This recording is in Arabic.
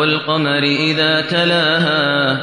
وَالْقَمَرِ إِذَا تَلَاهَا